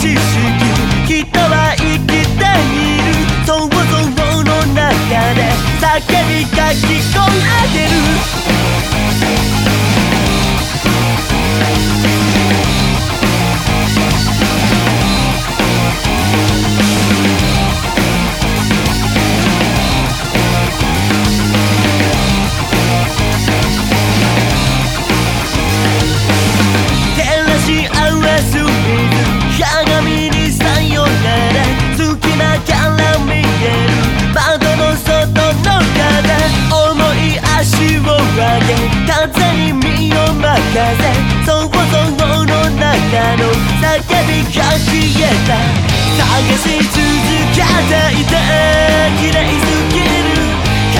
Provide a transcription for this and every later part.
知識。人は生きている。想像の中で叫びが聞こえてる想像の中の叫びが消えた探し続けていて綺麗すぎる体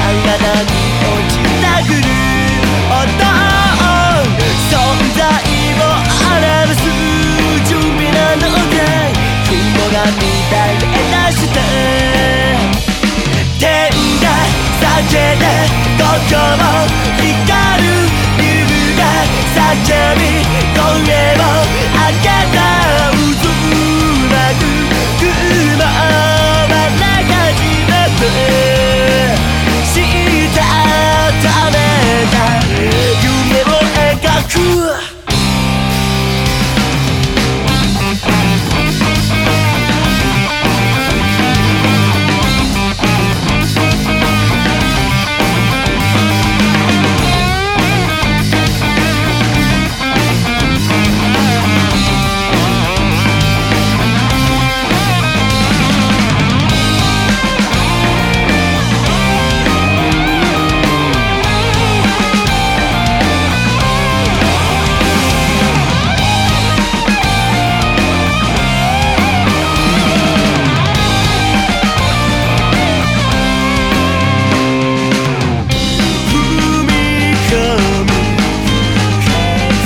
に落ちたくる音存在を表す準備なので雲が乱れ出して天けで心光る理が叫び声を上げた。渦巻く雲は中始めてしたためた夢を描く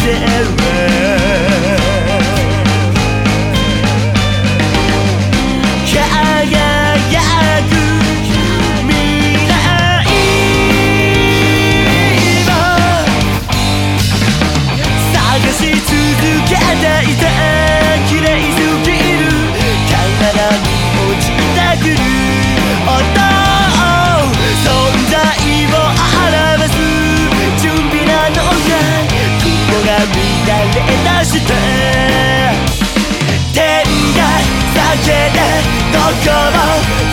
してけてどこも